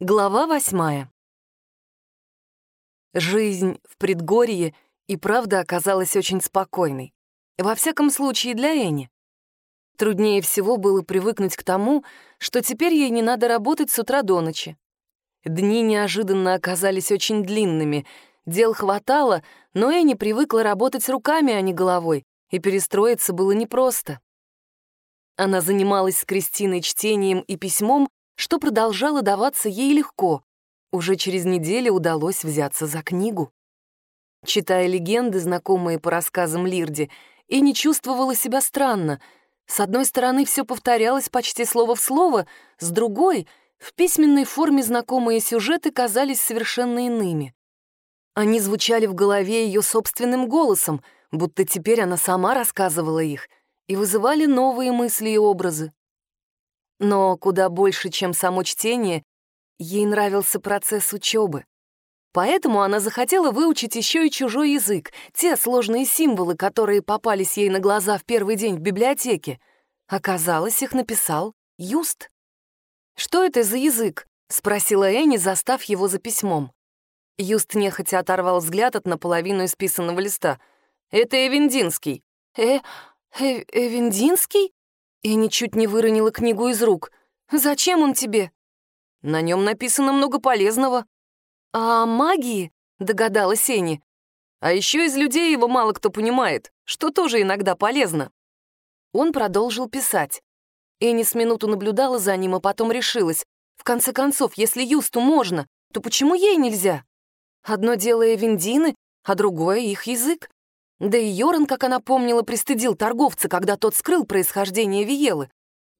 Глава восьмая. Жизнь в предгорье и правда оказалась очень спокойной. Во всяком случае, для Эни. Труднее всего было привыкнуть к тому, что теперь ей не надо работать с утра до ночи. Дни неожиданно оказались очень длинными. Дел хватало, но Эни привыкла работать руками, а не головой, и перестроиться было непросто. Она занималась с Кристиной чтением и письмом, что продолжало даваться ей легко. Уже через неделю удалось взяться за книгу. Читая легенды, знакомые по рассказам Лирди, и не чувствовала себя странно. С одной стороны, все повторялось почти слово в слово, с другой — в письменной форме знакомые сюжеты казались совершенно иными. Они звучали в голове ее собственным голосом, будто теперь она сама рассказывала их, и вызывали новые мысли и образы. Но куда больше, чем само чтение, ей нравился процесс учебы. Поэтому она захотела выучить еще и чужой язык, те сложные символы, которые попались ей на глаза в первый день в библиотеке. Оказалось, их написал Юст. «Что это за язык?» — спросила Энни, застав его за письмом. Юст нехотя оторвал взгляд от наполовину исписанного листа. «Это Эвендинский». «Э... э... Эвендинский?» И ничуть не выронила книгу из рук. «Зачем он тебе?» «На нем написано много полезного». «А магии?» — догадалась Эни. «А еще из людей его мало кто понимает, что тоже иногда полезно». Он продолжил писать. Эни с минуту наблюдала за ним, а потом решилась. В конце концов, если Юсту можно, то почему ей нельзя? Одно дело Эвендины, а другое — их язык. Да и Йоран, как она помнила, пристыдил торговца, когда тот скрыл происхождение Виелы.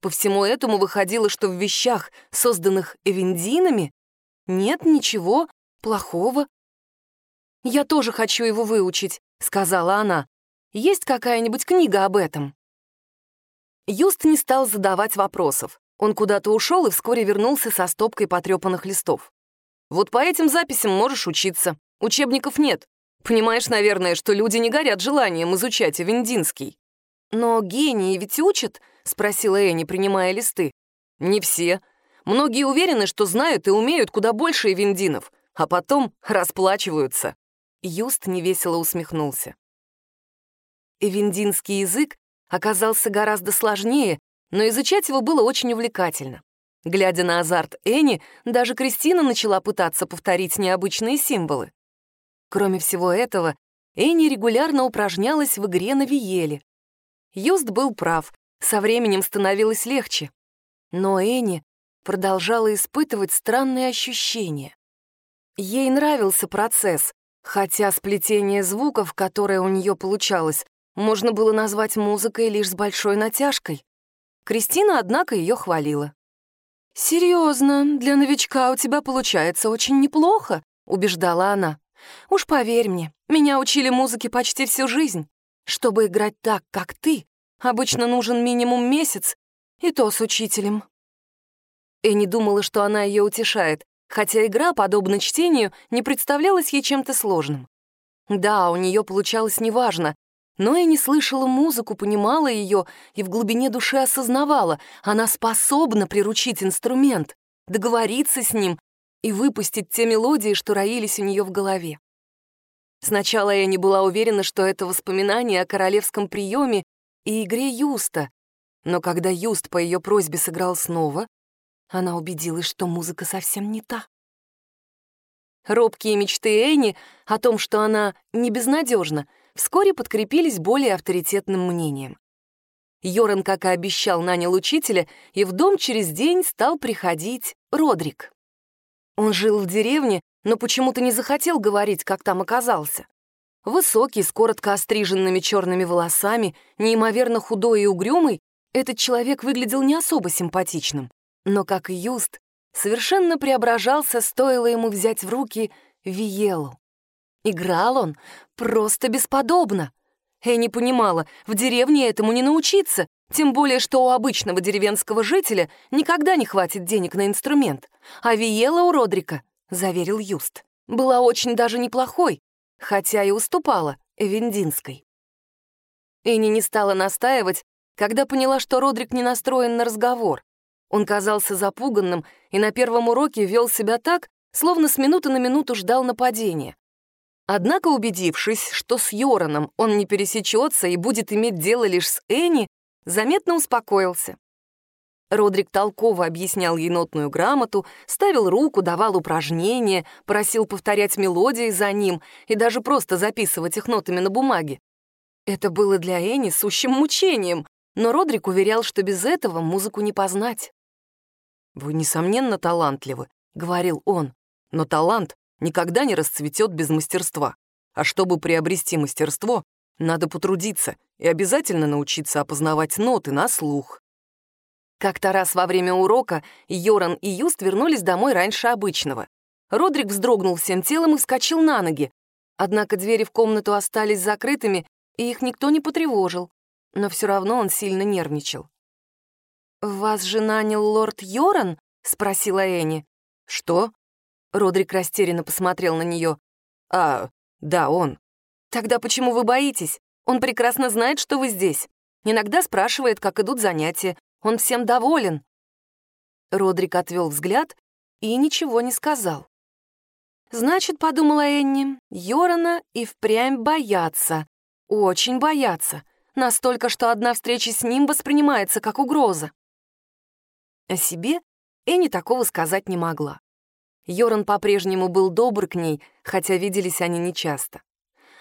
По всему этому выходило, что в вещах, созданных Эвендинами, нет ничего плохого. «Я тоже хочу его выучить», — сказала она. «Есть какая-нибудь книга об этом?» Юст не стал задавать вопросов. Он куда-то ушел и вскоре вернулся со стопкой потрепанных листов. «Вот по этим записям можешь учиться. Учебников нет. Понимаешь, наверное, что люди не горят желанием изучать Авендинский. «Но гении ведь учат?» — спросила Энни, принимая листы. «Не все. Многие уверены, что знают и умеют куда больше Эвендинов, а потом расплачиваются». Юст невесело усмехнулся. Эвендинский язык оказался гораздо сложнее, но изучать его было очень увлекательно. Глядя на азарт Энни, даже Кристина начала пытаться повторить необычные символы. Кроме всего этого, Энни регулярно упражнялась в игре на виеле. Юст был прав, со временем становилось легче. Но Энни продолжала испытывать странные ощущения. Ей нравился процесс, хотя сплетение звуков, которое у нее получалось, можно было назвать музыкой лишь с большой натяжкой. Кристина, однако, ее хвалила. «Серьезно, для новичка у тебя получается очень неплохо», — убеждала она. Уж поверь мне, меня учили музыке почти всю жизнь. Чтобы играть так, как ты, обычно нужен минимум месяц, и то с учителем. Энни думала, что она ее утешает, хотя игра, подобно чтению, не представлялась ей чем-то сложным. Да, у нее получалось неважно, но Энни слышала музыку, понимала ее и в глубине души осознавала, она способна приручить инструмент, договориться с ним и выпустить те мелодии, что роились у нее в голове. Сначала я не была уверена, что это воспоминание о королевском приеме и игре Юста, но когда Юст по ее просьбе сыграл снова, она убедилась, что музыка совсем не та. Робкие мечты Энни о том, что она не безнадежна, вскоре подкрепились более авторитетным мнением. Йоран, как и обещал, нанял учителя, и в дом через день стал приходить Родрик. Он жил в деревне, но почему-то не захотел говорить, как там оказался. Высокий, с коротко остриженными черными волосами, неимоверно худой и угрюмый, этот человек выглядел не особо симпатичным. Но, как и Юст, совершенно преображался, стоило ему взять в руки Виелу. Играл он просто бесподобно. не понимала, в деревне этому не научиться, тем более, что у обычного деревенского жителя никогда не хватит денег на инструмент. А Виела у Родрика, — заверил Юст, — была очень даже неплохой, хотя и уступала Эвендинской. Энни не стала настаивать, когда поняла, что Родрик не настроен на разговор. Он казался запуганным и на первом уроке вел себя так, словно с минуты на минуту ждал нападения. Однако, убедившись, что с Йораном он не пересечется и будет иметь дело лишь с Энни, заметно успокоился. Родрик толково объяснял ей нотную грамоту, ставил руку, давал упражнения, просил повторять мелодии за ним и даже просто записывать их нотами на бумаге. Это было для Энни сущим мучением, но Родрик уверял, что без этого музыку не познать. «Вы, несомненно, талантливы», — говорил он, «но талант никогда не расцветет без мастерства. А чтобы приобрести мастерство, надо потрудиться и обязательно научиться опознавать ноты на слух. Как-то раз во время урока Йоран и Юст вернулись домой раньше обычного. Родрик вздрогнул всем телом и вскочил на ноги. Однако двери в комнату остались закрытыми, и их никто не потревожил. Но все равно он сильно нервничал. «Вас же нанял лорд Йоран?» — спросила Энни. «Что?» Родрик растерянно посмотрел на нее. «А, да, он». «Тогда почему вы боитесь? Он прекрасно знает, что вы здесь. Иногда спрашивает, как идут занятия. Он всем доволен». Родрик отвел взгляд и ничего не сказал. «Значит, — подумала Энни, — Йорана и впрямь боятся. Очень боятся. Настолько, что одна встреча с ним воспринимается как угроза. О себе Энни такого сказать не могла. Йоран по-прежнему был добр к ней, хотя виделись они нечасто.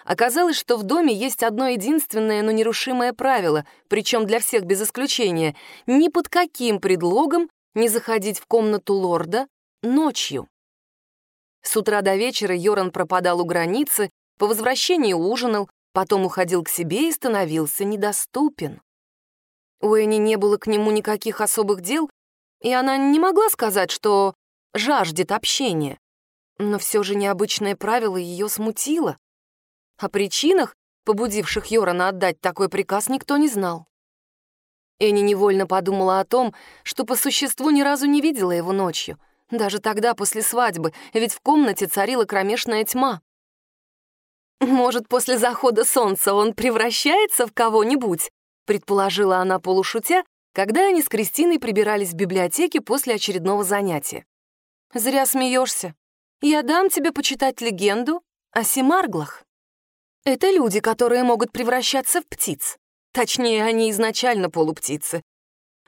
Оказалось, что в доме есть одно единственное, но нерушимое правило, причем для всех без исключения — ни под каким предлогом не заходить в комнату лорда ночью. С утра до вечера Йоран пропадал у границы, по возвращении ужинал, потом уходил к себе и становился недоступен. У Энни не было к нему никаких особых дел, и она не могла сказать, что жаждет общения. Но все же необычное правило ее смутило. О причинах, побудивших Йорана отдать такой приказ, никто не знал. Энни невольно подумала о том, что по существу ни разу не видела его ночью, даже тогда, после свадьбы, ведь в комнате царила кромешная тьма. «Может, после захода солнца он превращается в кого-нибудь?» предположила она полушутя, когда они с Кристиной прибирались в библиотеке после очередного занятия. «Зря смеешься. Я дам тебе почитать легенду о Семарглах». Это люди, которые могут превращаться в птиц. Точнее, они изначально полуптицы.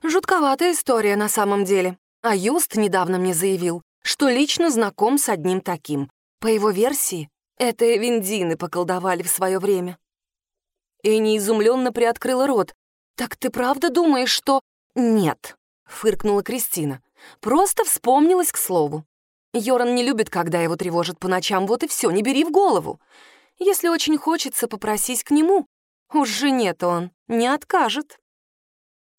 Жутковатая история на самом деле. А Юст недавно мне заявил, что лично знаком с одним таким. По его версии, это Эвендины поколдовали в свое время. Эни изумленно приоткрыла рот. «Так ты правда думаешь, что...» «Нет», — фыркнула Кристина. «Просто вспомнилась к слову. Йоран не любит, когда его тревожат по ночам, вот и все, не бери в голову. Если очень хочется, попросись к нему. Уж жене-то он не откажет.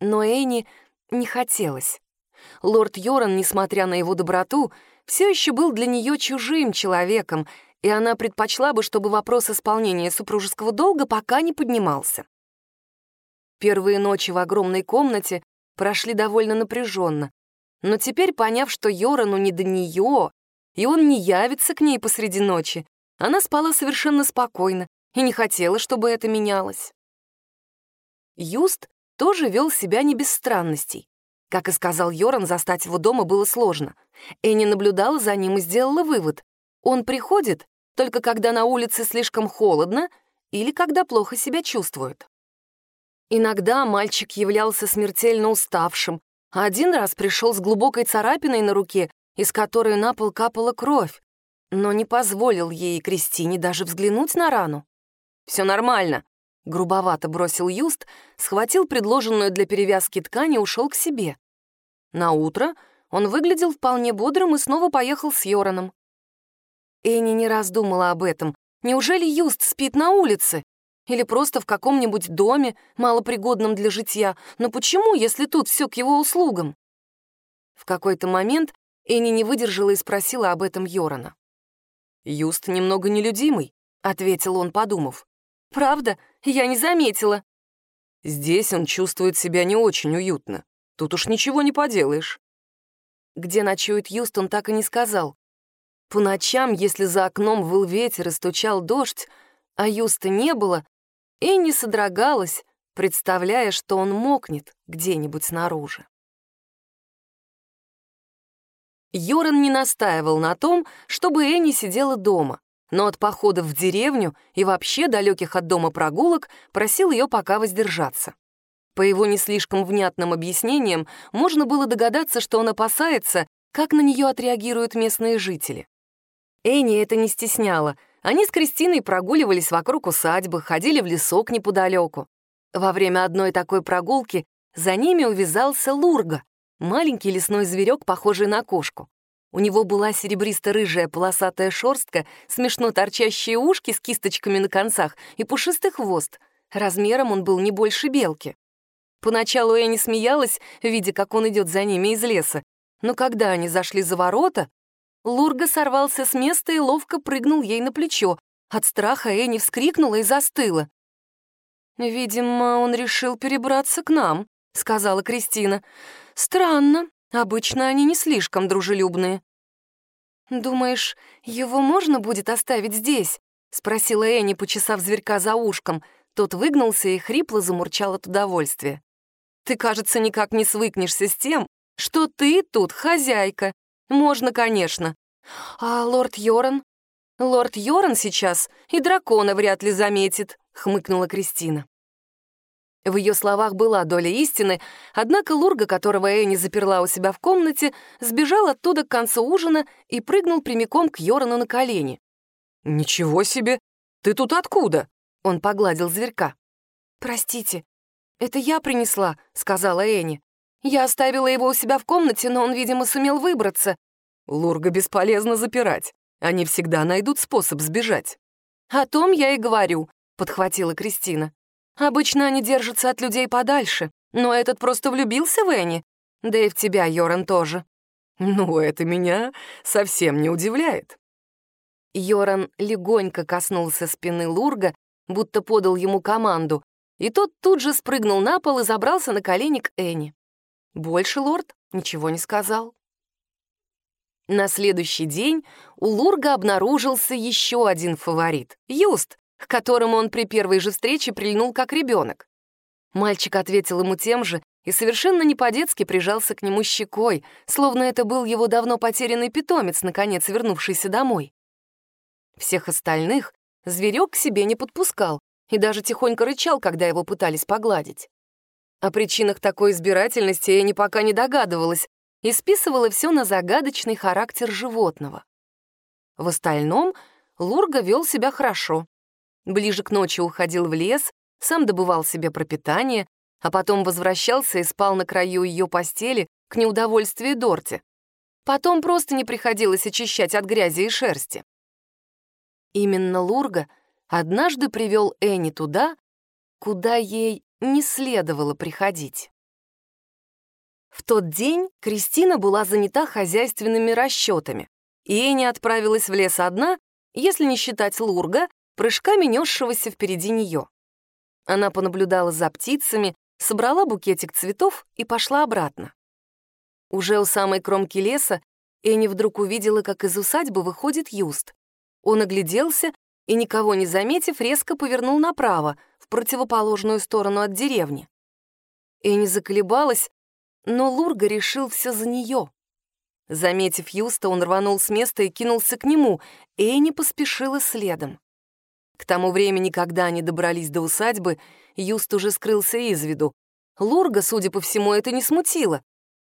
Но Энни не хотелось. Лорд Йоран, несмотря на его доброту, все еще был для нее чужим человеком, и она предпочла бы, чтобы вопрос исполнения супружеского долга пока не поднимался. Первые ночи в огромной комнате прошли довольно напряженно, но теперь, поняв, что Йорану не до нее, и он не явится к ней посреди ночи, она спала совершенно спокойно и не хотела, чтобы это менялось. Юст тоже вел себя не без странностей. Как и сказал Йоран, застать его дома было сложно. Энни наблюдала за ним и сделала вывод. Он приходит только когда на улице слишком холодно или когда плохо себя чувствует. Иногда мальчик являлся смертельно уставшим, а один раз пришел с глубокой царапиной на руке, из которой на пол капала кровь но не позволил ей и Кристине даже взглянуть на рану. «Все нормально», — грубовато бросил Юст, схватил предложенную для перевязки ткань и ушел к себе. На утро он выглядел вполне бодрым и снова поехал с Йораном. Энни не раз думала об этом. Неужели Юст спит на улице? Или просто в каком-нибудь доме, малопригодном для житья? Но почему, если тут все к его услугам? В какой-то момент Энни не выдержала и спросила об этом Йорана. «Юст немного нелюдимый», — ответил он, подумав. «Правда? Я не заметила». «Здесь он чувствует себя не очень уютно. Тут уж ничего не поделаешь». Где ночует Юст, он так и не сказал. По ночам, если за окном выл ветер и стучал дождь, а Юста не было, и не содрогалась, представляя, что он мокнет где-нибудь снаружи. Йоран не настаивал на том, чтобы Энни сидела дома, но от походов в деревню и вообще далеких от дома прогулок просил ее пока воздержаться. По его не слишком внятным объяснениям можно было догадаться, что он опасается, как на нее отреагируют местные жители. Энни это не стесняло. Они с Кристиной прогуливались вокруг усадьбы, ходили в лесок неподалеку. Во время одной такой прогулки за ними увязался Лурга, маленький лесной зверек, похожий на кошку. У него была серебристо-рыжая полосатая шерстка, смешно торчащие ушки с кисточками на концах и пушистый хвост. Размером он был не больше белки. Поначалу я не смеялась, видя, как он идет за ними из леса, но когда они зашли за ворота, Лурга сорвался с места и ловко прыгнул ей на плечо. От страха Энни вскрикнула и застыла. «Видимо, он решил перебраться к нам», — сказала Кристина. «Странно. Обычно они не слишком дружелюбные». «Думаешь, его можно будет оставить здесь?» — спросила Энни, почесав зверька за ушком. Тот выгнулся и хрипло замурчал от удовольствия. «Ты, кажется, никак не свыкнешься с тем, что ты тут хозяйка. Можно, конечно. А лорд Йоран? Лорд Йоран сейчас и дракона вряд ли заметит», — хмыкнула Кристина. В ее словах была доля истины, однако Лурга, которого Энни заперла у себя в комнате, сбежал оттуда к концу ужина и прыгнул прямиком к Йорану на колени. «Ничего себе! Ты тут откуда?» — он погладил зверька. «Простите, это я принесла», — сказала Энни. «Я оставила его у себя в комнате, но он, видимо, сумел выбраться». «Лурга бесполезно запирать. Они всегда найдут способ сбежать». «О том я и говорю», — подхватила Кристина. Обычно они держатся от людей подальше, но этот просто влюбился в Энни. Да и в тебя, Йоран, тоже. Ну, это меня совсем не удивляет. Йоран легонько коснулся спины Лурга, будто подал ему команду, и тот тут же спрыгнул на пол и забрался на колени к Энни. Больше лорд ничего не сказал. На следующий день у Лурга обнаружился еще один фаворит — Юст, к которому он при первой же встрече прильнул как ребенок. Мальчик ответил ему тем же и совершенно не по-детски прижался к нему щекой, словно это был его давно потерянный питомец, наконец вернувшийся домой. Всех остальных зверек к себе не подпускал и даже тихонько рычал, когда его пытались погладить. О причинах такой избирательности я ни пока не догадывалась и списывала все на загадочный характер животного. В остальном Лурга вел себя хорошо. Ближе к ночи уходил в лес, сам добывал себе пропитание, а потом возвращался и спал на краю ее постели к неудовольствию Дорти. Потом просто не приходилось очищать от грязи и шерсти. Именно Лурга однажды привел Энни туда, куда ей не следовало приходить. В тот день Кристина была занята хозяйственными расчетами, и Энни отправилась в лес одна, если не считать Лурга, прыжками несшегося впереди нее. Она понаблюдала за птицами, собрала букетик цветов и пошла обратно. Уже у самой кромки леса Энни вдруг увидела, как из усадьбы выходит Юст. Он огляделся и, никого не заметив, резко повернул направо, в противоположную сторону от деревни. Энни заколебалась, но Лурга решил все за нее. Заметив Юста, он рванул с места и кинулся к нему, Энни поспешила следом. К тому времени, когда они добрались до усадьбы, Юст уже скрылся из виду. Лурга, судя по всему, это не смутило.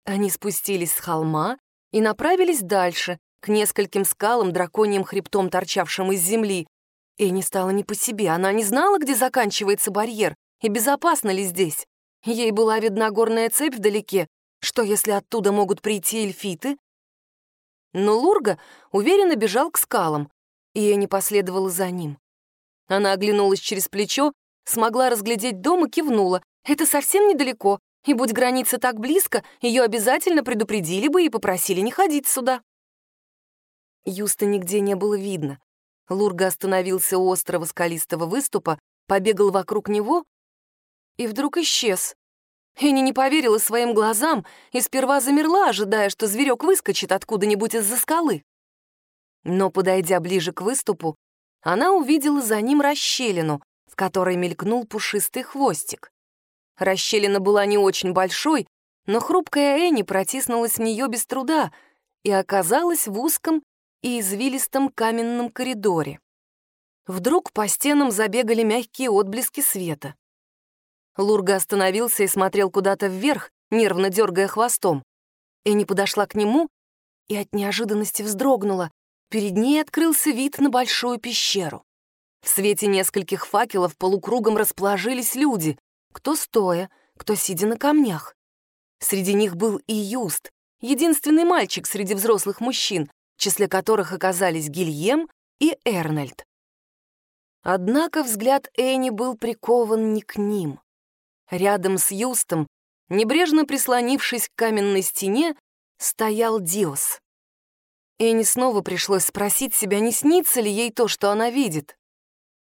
Они спустились с холма и направились дальше, к нескольким скалам, драконьим хребтом, торчавшим из земли. И не стало не по себе, она не знала, где заканчивается барьер и безопасно ли здесь. Ей была видна горная цепь вдалеке. Что, если оттуда могут прийти эльфиты? Но Лурга уверенно бежал к скалам, и не последовала за ним. Она оглянулась через плечо, смогла разглядеть дом и кивнула. Это совсем недалеко, и будь граница так близко, ее обязательно предупредили бы и попросили не ходить сюда. Юста нигде не было видно. Лурга остановился у острого скалистого выступа, побегал вокруг него и вдруг исчез. Энни не поверила своим глазам и сперва замерла, ожидая, что зверек выскочит откуда-нибудь из-за скалы. Но, подойдя ближе к выступу, она увидела за ним расщелину, в которой мелькнул пушистый хвостик. Расщелина была не очень большой, но хрупкая Энни протиснулась в нее без труда, и оказалась в узком и извилистом каменном коридоре. Вдруг по стенам забегали мягкие отблески света. Лурга остановился и смотрел куда-то вверх, нервно дергая хвостом. Энни подошла к нему и от неожиданности вздрогнула. Перед ней открылся вид на большую пещеру. В свете нескольких факелов полукругом расположились люди, кто стоя, кто сидя на камнях. Среди них был и Юст, единственный мальчик среди взрослых мужчин, в числе которых оказались Гильем и Эрнольд. Однако взгляд Энни был прикован не к ним. Рядом с Юстом, небрежно прислонившись к каменной стене, стоял Диос. Энни снова пришлось спросить себя, не снится ли ей то, что она видит.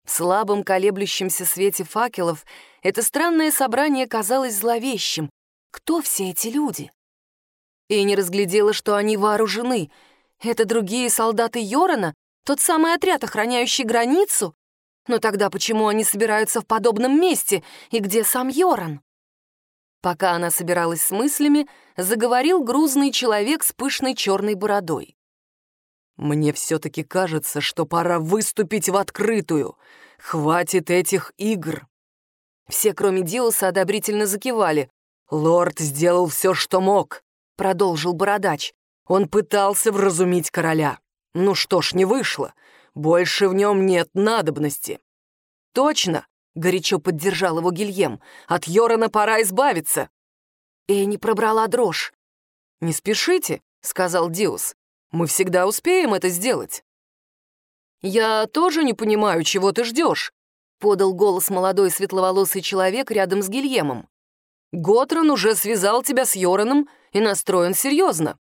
В слабом колеблющемся свете факелов это странное собрание казалось зловещим. Кто все эти люди? Энни разглядела, что они вооружены. Это другие солдаты Йорона, тот самый отряд, охраняющий границу? Но тогда почему они собираются в подобном месте, и где сам Йоран? Пока она собиралась с мыслями, заговорил грузный человек с пышной черной бородой. «Мне все-таки кажется, что пора выступить в открытую. Хватит этих игр!» Все, кроме Диоса, одобрительно закивали. «Лорд сделал все, что мог», — продолжил Бородач. «Он пытался вразумить короля. Ну что ж, не вышло. Больше в нем нет надобности». «Точно!» — горячо поддержал его Гильем. «От Йорана пора избавиться!» Эни пробрала дрожь. «Не спешите», — сказал Диус. Мы всегда успеем это сделать». «Я тоже не понимаю, чего ты ждешь», — подал голос молодой светловолосый человек рядом с Гильемом. «Готрон уже связал тебя с Йораном и настроен серьезно.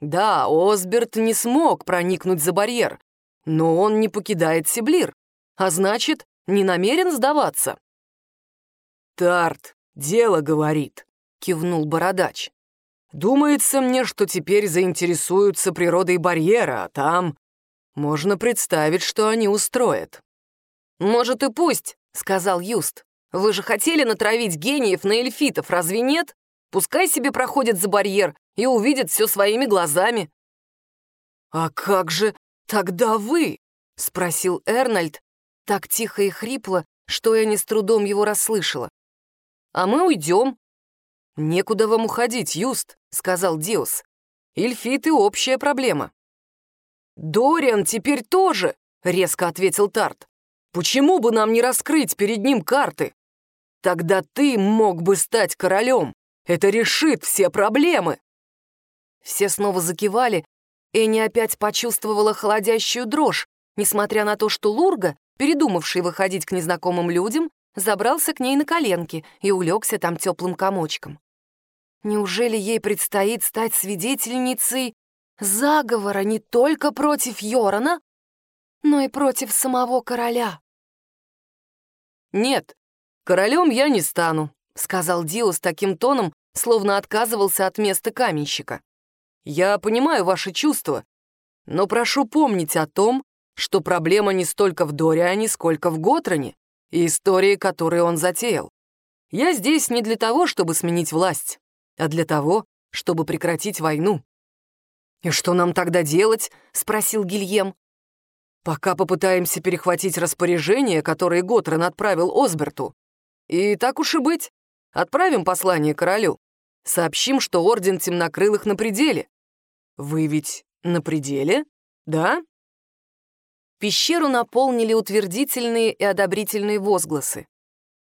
Да, Осберт не смог проникнуть за барьер, но он не покидает Сиблир, а значит, не намерен сдаваться». «Тарт, дело говорит», — кивнул Бородач. Думается мне, что теперь заинтересуются природой барьера, а там можно представить, что они устроят». «Может, и пусть», — сказал Юст. «Вы же хотели натравить гениев на эльфитов, разве нет? Пускай себе проходят за барьер и увидят все своими глазами». «А как же тогда вы?» — спросил Эрнольд, так тихо и хрипло, что я не с трудом его расслышала. «А мы уйдем». «Некуда вам уходить, Юст», — сказал Диос. «Эльфиты — общая проблема». «Дориан теперь тоже», — резко ответил Тарт. «Почему бы нам не раскрыть перед ним карты? Тогда ты мог бы стать королем. Это решит все проблемы». Все снова закивали, Энни опять почувствовала холодящую дрожь, несмотря на то, что Лурга, передумавший выходить к незнакомым людям, забрался к ней на коленки и улегся там теплым комочком. Неужели ей предстоит стать свидетельницей заговора не только против Йорона, но и против самого короля? «Нет, королем я не стану», — сказал Дио с таким тоном, словно отказывался от места каменщика. «Я понимаю ваши чувства, но прошу помнить о том, что проблема не столько в Дориане, сколько в Готроне и истории, которые он затеял. Я здесь не для того, чтобы сменить власть а для того, чтобы прекратить войну. «И что нам тогда делать?» — спросил Гильем. «Пока попытаемся перехватить распоряжение, которое Готрен отправил Осберту. И так уж и быть, отправим послание королю. Сообщим, что Орден Темнокрылых на пределе. Вы ведь на пределе, да?» Пещеру наполнили утвердительные и одобрительные возгласы.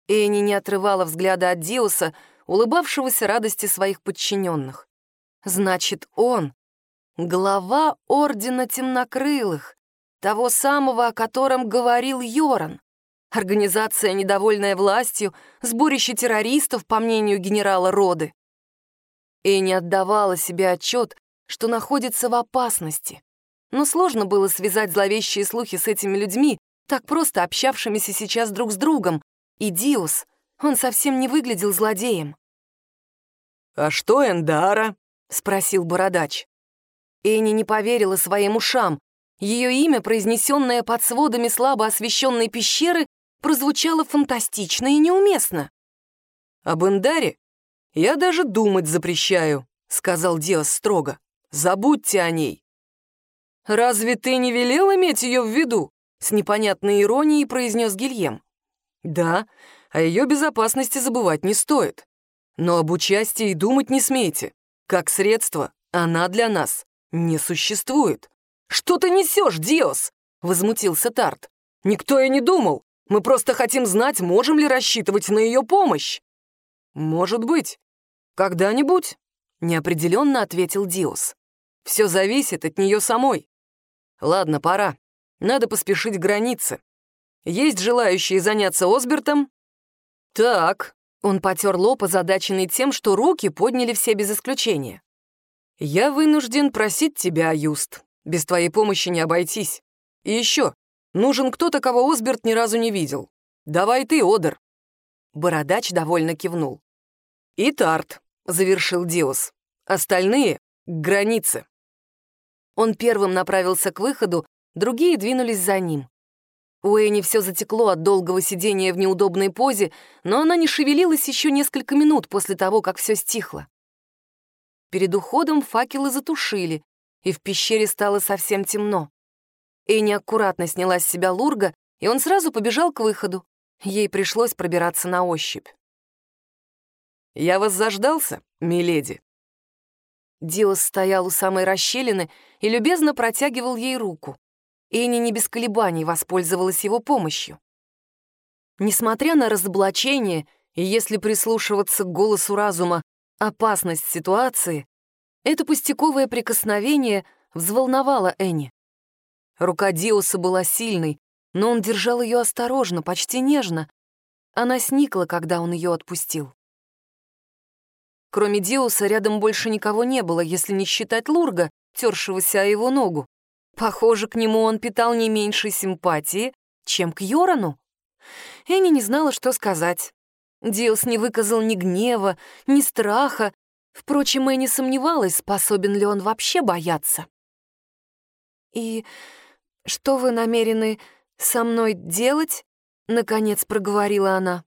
Эни не отрывала взгляда от Диуса, улыбавшегося радости своих подчиненных. Значит, он — глава Ордена Темнокрылых, того самого, о котором говорил Йоран. Организация, недовольная властью, сборище террористов, по мнению генерала Роды. И не отдавала себе отчет, что находится в опасности. Но сложно было связать зловещие слухи с этими людьми, так просто общавшимися сейчас друг с другом. И Диус он совсем не выглядел злодеем. «А что Эндара?» — спросил Бородач. Энни не поверила своим ушам. Ее имя, произнесенное под сводами слабо освещенной пещеры, прозвучало фантастично и неуместно. «Об Эндаре я даже думать запрещаю», — сказал Диас строго. Забудьте о ней». «Разве ты не велел иметь ее в виду?» С непонятной иронией произнес Гильем. «Да, о ее безопасности забывать не стоит. Но об участии и думать не смейте. Как средство она для нас не существует». «Что ты несешь, Диос?» — возмутился Тарт. «Никто и не думал. Мы просто хотим знать, можем ли рассчитывать на ее помощь». «Может быть. Когда-нибудь», — неопределенно ответил Диос. «Все зависит от нее самой. Ладно, пора. Надо поспешить к границе. Есть желающие заняться Осбертом?» «Так», — он потер лоб, озадаченный тем, что руки подняли все без исключения. «Я вынужден просить тебя, Юст. Без твоей помощи не обойтись. И еще, нужен кто-то, кого Осберт ни разу не видел. Давай ты, Одер». Бородач довольно кивнул. «И Тарт», — завершил Диос. «Остальные — к границе». Он первым направился к выходу, другие двинулись за ним. У Эни все затекло от долгого сидения в неудобной позе, но она не шевелилась еще несколько минут после того, как все стихло. Перед уходом факелы затушили, и в пещере стало совсем темно. Эни аккуратно сняла с себя лурга, и он сразу побежал к выходу. Ей пришлось пробираться на ощупь. «Я вас заждался, миледи?» Диос стоял у самой расщелины и любезно протягивал ей руку. Эни не без колебаний воспользовалась его помощью. Несмотря на разоблачение, и если прислушиваться к голосу разума, опасность ситуации, это пустяковое прикосновение взволновало Энни. Рука Диоса была сильной, но он держал ее осторожно, почти нежно. Она сникла, когда он ее отпустил. Кроме Диоса рядом больше никого не было, если не считать Лурга, тершегося о его ногу. Похоже, к нему он питал не меньшей симпатии, чем к Йорану. Энни не знала, что сказать. Диос не выказал ни гнева, ни страха. Впрочем, Энни сомневалась, способен ли он вообще бояться. «И что вы намерены со мной делать?» — наконец проговорила она.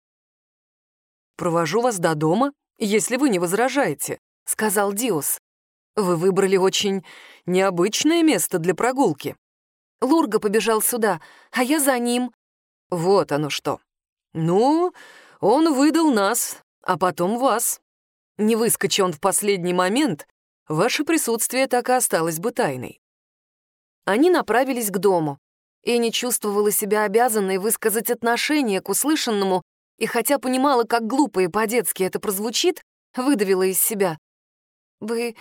«Провожу вас до дома, если вы не возражаете», — сказал Диос. Вы выбрали очень необычное место для прогулки. Лурга побежал сюда, а я за ним. Вот оно что. Ну, он выдал нас, а потом вас. Не выскочи он в последний момент, ваше присутствие так и осталось бы тайной. Они направились к дому. и не чувствовала себя обязанной высказать отношение к услышанному, и хотя понимала, как глупо и по-детски это прозвучит, выдавила из себя. «Вы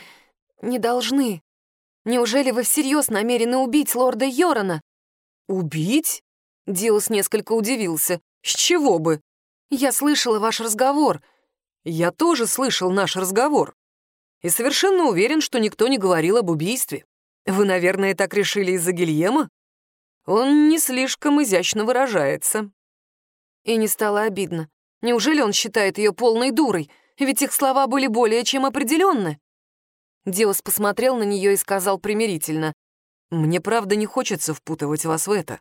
«Не должны. Неужели вы всерьез намерены убить лорда Йорона?» «Убить?» Диос несколько удивился. «С чего бы?» «Я слышала ваш разговор». «Я тоже слышал наш разговор. И совершенно уверен, что никто не говорил об убийстве. Вы, наверное, так решили из-за Гильема? Он не слишком изящно выражается». И не стало обидно. Неужели он считает ее полной дурой? Ведь их слова были более чем определенны. Диос посмотрел на нее и сказал примирительно. «Мне правда не хочется впутывать вас в это».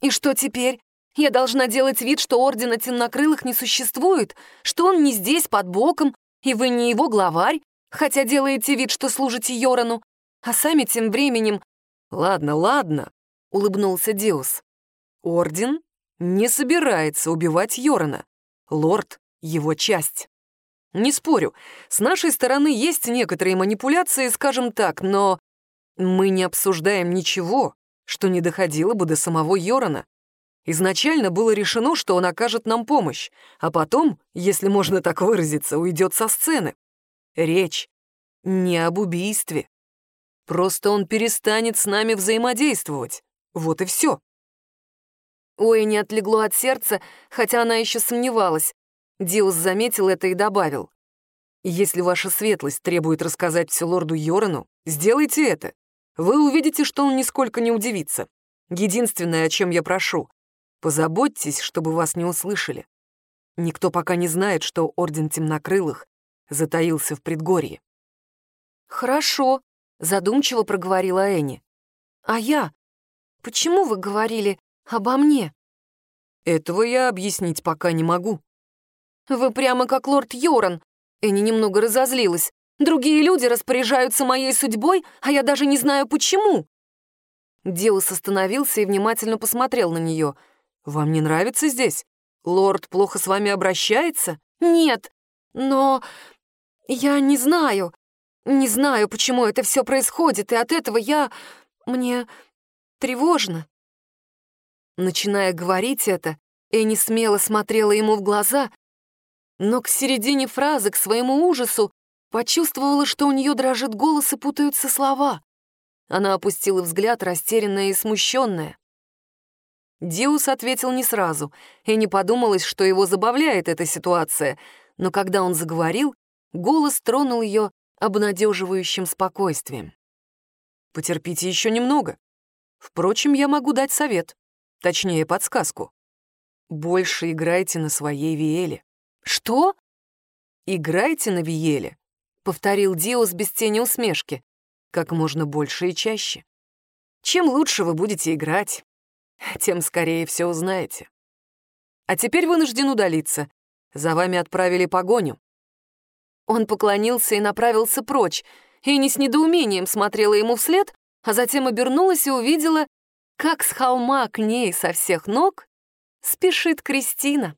«И что теперь? Я должна делать вид, что Ордена Темнокрылых не существует, что он не здесь, под боком, и вы не его главарь, хотя делаете вид, что служите Йорану, а сами тем временем...» «Ладно, ладно», — улыбнулся Диос. «Орден не собирается убивать Йорана. Лорд — его часть». Не спорю, с нашей стороны есть некоторые манипуляции, скажем так, но мы не обсуждаем ничего, что не доходило бы до самого Йорона. Изначально было решено, что он окажет нам помощь, а потом, если можно так выразиться, уйдет со сцены. Речь не об убийстве. Просто он перестанет с нами взаимодействовать. Вот и все. Ой, не отлегло от сердца, хотя она еще сомневалась. Диус заметил это и добавил. «Если ваша светлость требует рассказать все лорду Йорану, сделайте это. Вы увидите, что он нисколько не удивится. Единственное, о чем я прошу, позаботьтесь, чтобы вас не услышали. Никто пока не знает, что Орден Темнокрылых затаился в предгорье». «Хорошо», — задумчиво проговорила Энни. «А я? Почему вы говорили обо мне?» «Этого я объяснить пока не могу», «Вы прямо как лорд Йоран!» Энни немного разозлилась. Другие люди распоряжаются моей судьбой, а я даже не знаю почему». Диус остановился и внимательно посмотрел на нее. «Вам не нравится здесь? Лорд плохо с вами обращается?» «Нет, но я не знаю. Не знаю, почему это все происходит, и от этого я... мне тревожно». Начиная говорить это, Энни смело смотрела ему в глаза, но к середине фразы, к своему ужасу, почувствовала, что у нее дрожит голос и путаются слова. Она опустила взгляд, растерянная и смущенная. Диус ответил не сразу, и не подумалось, что его забавляет эта ситуация, но когда он заговорил, голос тронул ее обнадеживающим спокойствием. «Потерпите еще немного. Впрочем, я могу дать совет, точнее, подсказку. Больше играйте на своей виэле». «Что?» «Играйте на виеле», — повторил Диос без тени усмешки, как можно больше и чаще. «Чем лучше вы будете играть, тем скорее все узнаете. А теперь вынужден удалиться. За вами отправили погоню». Он поклонился и направился прочь, и не с недоумением смотрела ему вслед, а затем обернулась и увидела, как с холма к ней со всех ног спешит Кристина.